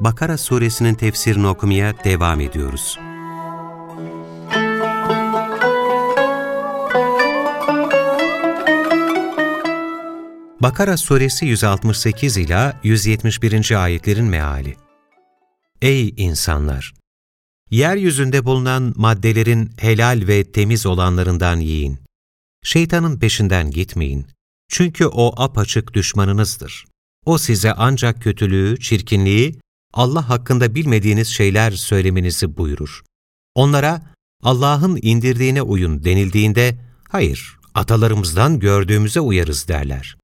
Bakara suresinin tefsirini okumaya devam ediyoruz. Bakara suresi 168 ila 171. ayetlerin meali. Ey insanlar! Yeryüzünde bulunan maddelerin helal ve temiz olanlarından yiyin. Şeytanın peşinden gitmeyin. Çünkü o apaçık düşmanınızdır. O size ancak kötülüğü, çirkinliği, Allah hakkında bilmediğiniz şeyler söylemenizi buyurur. Onlara Allah'ın indirdiğine uyun denildiğinde, hayır, atalarımızdan gördüğümüze uyarız derler.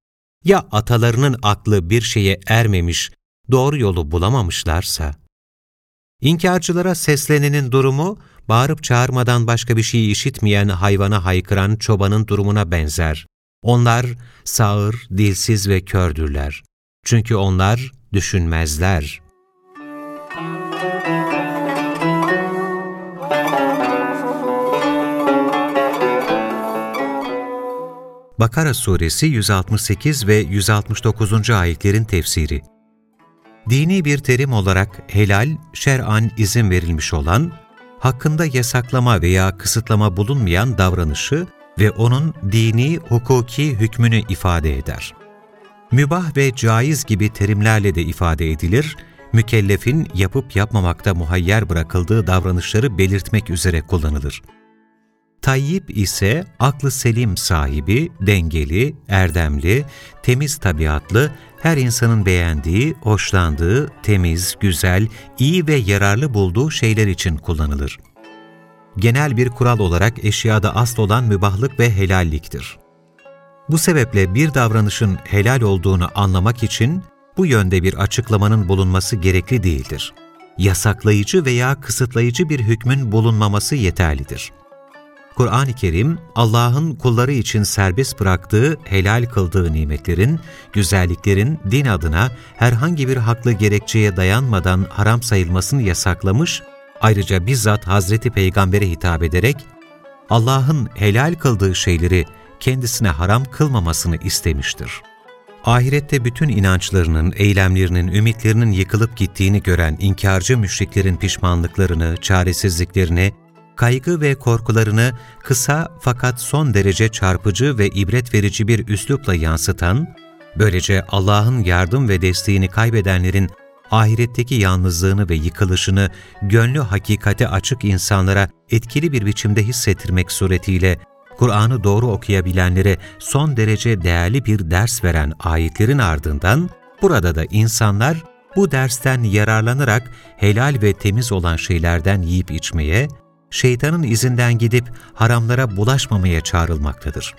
Ya atalarının aklı bir şeye ermemiş, doğru yolu bulamamışlarsa? İnkarcılara seslenenin durumu, bağırıp çağırmadan başka bir şey işitmeyen hayvana haykıran çobanın durumuna benzer. Onlar sağır, dilsiz ve kördürler. Çünkü onlar düşünmezler. Bakara Suresi 168 ve 169. ayetlerin tefsiri Dini bir terim olarak helal, şer'an izin verilmiş olan, hakkında yasaklama veya kısıtlama bulunmayan davranışı ve onun dini, hukuki hükmünü ifade eder. Mübah ve caiz gibi terimlerle de ifade edilir, mükellefin yapıp yapmamakta muhayyer bırakıldığı davranışları belirtmek üzere kullanılır. Tayyip ise aklı selim sahibi, dengeli, erdemli, temiz tabiatlı, her insanın beğendiği, hoşlandığı, temiz, güzel, iyi ve yararlı bulduğu şeyler için kullanılır genel bir kural olarak eşyada asıl olan mübahlık ve helalliktir. Bu sebeple bir davranışın helal olduğunu anlamak için bu yönde bir açıklamanın bulunması gerekli değildir. Yasaklayıcı veya kısıtlayıcı bir hükmün bulunmaması yeterlidir. Kur'an-ı Kerim, Allah'ın kulları için serbest bıraktığı, helal kıldığı nimetlerin, güzelliklerin din adına herhangi bir haklı gerekçeye dayanmadan haram sayılmasını yasaklamış Ayrıca bizzat Hazreti Peygamber'e hitap ederek Allah'ın helal kıldığı şeyleri kendisine haram kılmamasını istemiştir. Ahirette bütün inançlarının, eylemlerinin, ümitlerinin yıkılıp gittiğini gören inkarcı müşriklerin pişmanlıklarını, çaresizliklerini, kaygı ve korkularını kısa fakat son derece çarpıcı ve ibret verici bir üslupla yansıtan, böylece Allah'ın yardım ve desteğini kaybedenlerin ahiretteki yalnızlığını ve yıkılışını gönlü hakikate açık insanlara etkili bir biçimde hissettirmek suretiyle Kur'an'ı doğru okuyabilenlere son derece değerli bir ders veren ayetlerin ardından burada da insanlar bu dersten yararlanarak helal ve temiz olan şeylerden yiyip içmeye, şeytanın izinden gidip haramlara bulaşmamaya çağrılmaktadır.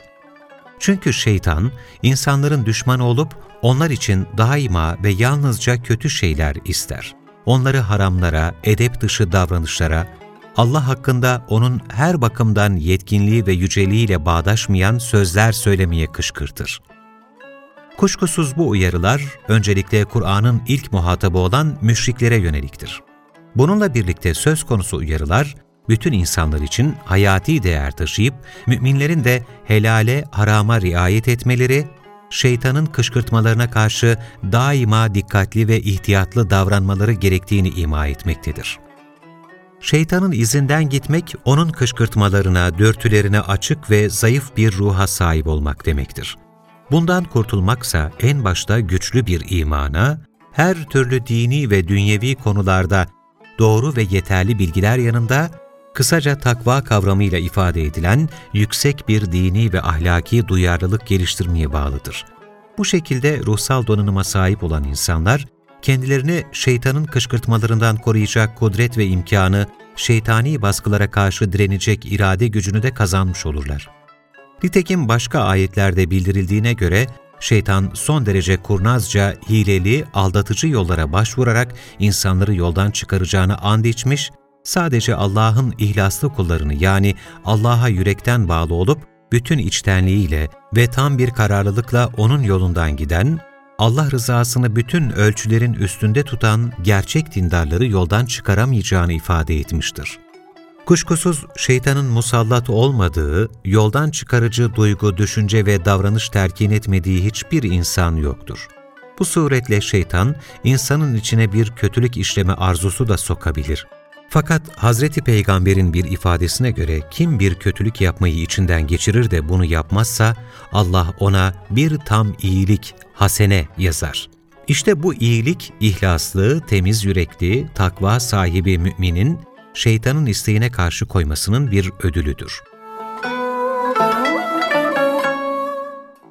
Çünkü şeytan, insanların düşmanı olup onlar için daima ve yalnızca kötü şeyler ister. Onları haramlara, edep dışı davranışlara, Allah hakkında onun her bakımdan yetkinliği ve yüceliğiyle bağdaşmayan sözler söylemeye kışkırtır. Kuşkusuz bu uyarılar, öncelikle Kur'an'ın ilk muhatabı olan müşriklere yöneliktir. Bununla birlikte söz konusu uyarılar, bütün insanlar için hayati değer taşıyıp, müminlerin de helale, harama riayet etmeleri şeytanın kışkırtmalarına karşı daima dikkatli ve ihtiyatlı davranmaları gerektiğini ima etmektedir. Şeytanın izinden gitmek, onun kışkırtmalarına, dörtülerine açık ve zayıf bir ruha sahip olmak demektir. Bundan kurtulmaksa en başta güçlü bir imana, her türlü dini ve dünyevi konularda doğru ve yeterli bilgiler yanında kısaca takva kavramıyla ifade edilen yüksek bir dini ve ahlaki duyarlılık geliştirmeye bağlıdır. Bu şekilde ruhsal donanıma sahip olan insanlar, kendilerini şeytanın kışkırtmalarından koruyacak kudret ve imkanı, şeytani baskılara karşı direnecek irade gücünü de kazanmış olurlar. Nitekim başka ayetlerde bildirildiğine göre, şeytan son derece kurnazca, hileli, aldatıcı yollara başvurarak insanları yoldan çıkaracağını and içmiş, sadece Allah'ın ihlaslı kullarını yani Allah'a yürekten bağlı olup bütün içtenliğiyle ve tam bir kararlılıkla O'nun yolundan giden, Allah rızasını bütün ölçülerin üstünde tutan gerçek dindarları yoldan çıkaramayacağını ifade etmiştir. Kuşkusuz şeytanın musallat olmadığı, yoldan çıkarıcı duygu, düşünce ve davranış terkin etmediği hiçbir insan yoktur. Bu suretle şeytan, insanın içine bir kötülük işleme arzusu da sokabilir. Fakat Hazreti Peygamber'in bir ifadesine göre kim bir kötülük yapmayı içinden geçirir de bunu yapmazsa Allah ona bir tam iyilik, hasene yazar. İşte bu iyilik, ihlaslı, temiz yürekli, takva sahibi müminin şeytanın isteğine karşı koymasının bir ödülüdür.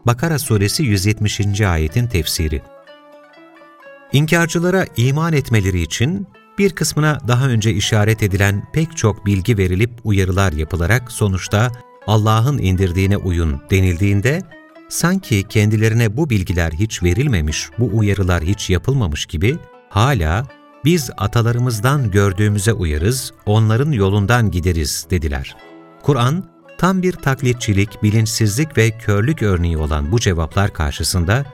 Bakara Suresi 170. ayetin tefsiri İnkarcılara iman etmeleri için bir kısmına daha önce işaret edilen pek çok bilgi verilip uyarılar yapılarak sonuçta Allah'ın indirdiğine uyun denildiğinde, sanki kendilerine bu bilgiler hiç verilmemiş, bu uyarılar hiç yapılmamış gibi hala biz atalarımızdan gördüğümüze uyarız, onların yolundan gideriz dediler. Kur'an, tam bir taklitçilik, bilinçsizlik ve körlük örneği olan bu cevaplar karşısında,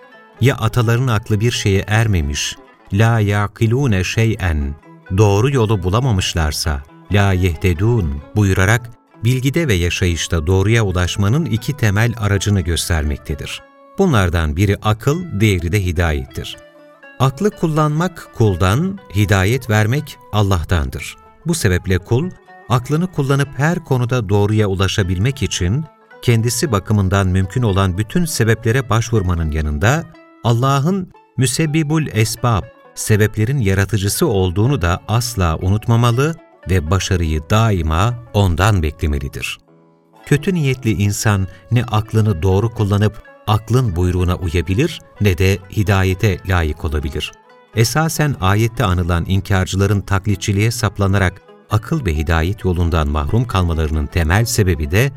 ya ataların aklı bir şeye ermemiş, la yaqilune şey'en, doğru yolu bulamamışlarsa, la yehtedun buyurarak, bilgide ve yaşayışta doğruya ulaşmanın iki temel aracını göstermektedir. Bunlardan biri akıl, diğeri de hidayettir. Aklı kullanmak kuldan, hidayet vermek Allah'tandır. Bu sebeple kul, aklını kullanıp her konuda doğruya ulaşabilmek için, kendisi bakımından mümkün olan bütün sebeplere başvurmanın yanında, Allah'ın müsebbibul esbab, sebeplerin yaratıcısı olduğunu da asla unutmamalı ve başarıyı daima O'ndan beklemelidir. Kötü niyetli insan ne aklını doğru kullanıp aklın buyruğuna uyabilir ne de hidayete layık olabilir. Esasen ayette anılan inkarcıların taklitçiliğe saplanarak akıl ve hidayet yolundan mahrum kalmalarının temel sebebi de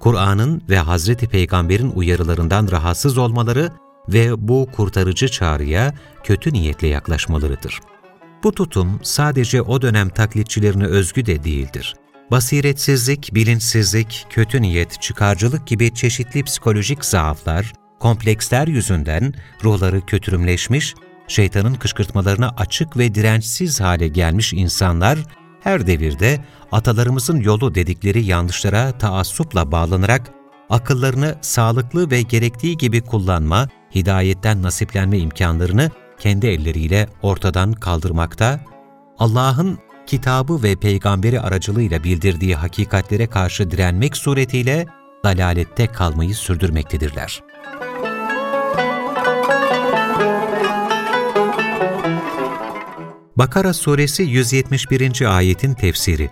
Kur'an'ın ve Hazreti Peygamber'in uyarılarından rahatsız olmaları ve bu kurtarıcı çağrıya kötü niyetle yaklaşmalarıdır. Bu tutum sadece o dönem taklitçilerine özgü de değildir. Basiretsizlik, bilinçsizlik, kötü niyet, çıkarcılık gibi çeşitli psikolojik zaaflar, kompleksler yüzünden ruhları kötürümleşmiş, şeytanın kışkırtmalarına açık ve dirençsiz hale gelmiş insanlar, her devirde atalarımızın yolu dedikleri yanlışlara taassupla bağlanarak, akıllarını sağlıklı ve gerektiği gibi kullanma, hidayetten nasiplenme imkanlarını kendi elleriyle ortadan kaldırmakta, Allah'ın kitabı ve peygamberi aracılığıyla bildirdiği hakikatlere karşı direnmek suretiyle dalalette kalmayı sürdürmektedirler. Bakara Suresi 171. ayetin tefsiri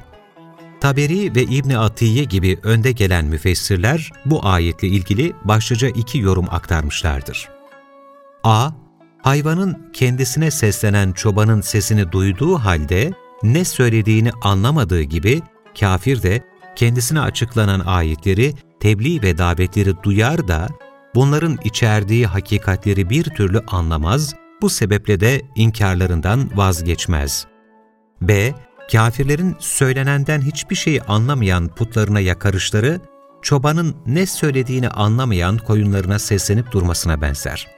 Taberi ve İbni Atiye gibi önde gelen müfessirler bu ayetle ilgili başlıca iki yorum aktarmışlardır. A. Hayvanın kendisine seslenen çobanın sesini duyduğu halde ne söylediğini anlamadığı gibi kafir de kendisine açıklanan ayetleri, tebliğ ve davetleri duyar da bunların içerdiği hakikatleri bir türlü anlamaz, bu sebeple de inkarlarından vazgeçmez. B. Kafirlerin söylenenden hiçbir şey anlamayan putlarına yakarışları, çobanın ne söylediğini anlamayan koyunlarına seslenip durmasına benzer.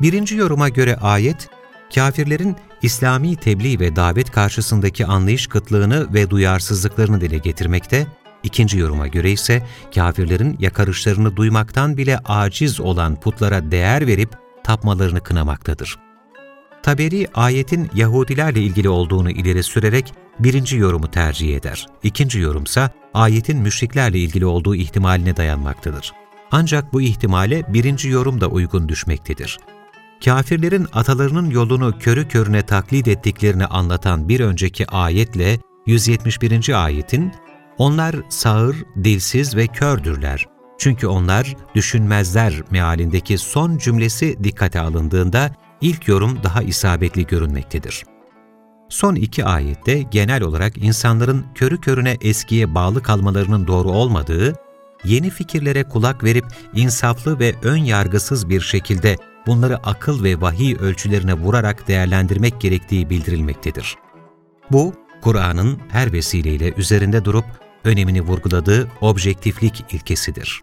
Birinci yoruma göre ayet, kafirlerin İslami tebliğ ve davet karşısındaki anlayış kıtlığını ve duyarsızlıklarını dile getirmekte, ikinci yoruma göre ise kafirlerin yakarışlarını duymaktan bile aciz olan putlara değer verip tapmalarını kınamaktadır. Taberi ayetin Yahudilerle ilgili olduğunu ileri sürerek birinci yorumu tercih eder. İkinci yorumsa ayetin müşriklerle ilgili olduğu ihtimaline dayanmaktadır. Ancak bu ihtimale birinci yorum da uygun düşmektedir kafirlerin atalarının yolunu körü körüne taklit ettiklerini anlatan bir önceki ayetle 171. ayetin, onlar sağır, dilsiz ve kördürler. Çünkü onlar düşünmezler mealindeki son cümlesi dikkate alındığında ilk yorum daha isabetli görünmektedir. Son iki ayette genel olarak insanların körü körüne eskiye bağlı kalmalarının doğru olmadığı, yeni fikirlere kulak verip insaflı ve ön yargısız bir şekilde bunları akıl ve vahiy ölçülerine vurarak değerlendirmek gerektiği bildirilmektedir. Bu, Kur'an'ın her vesileyle üzerinde durup önemini vurguladığı objektiflik ilkesidir.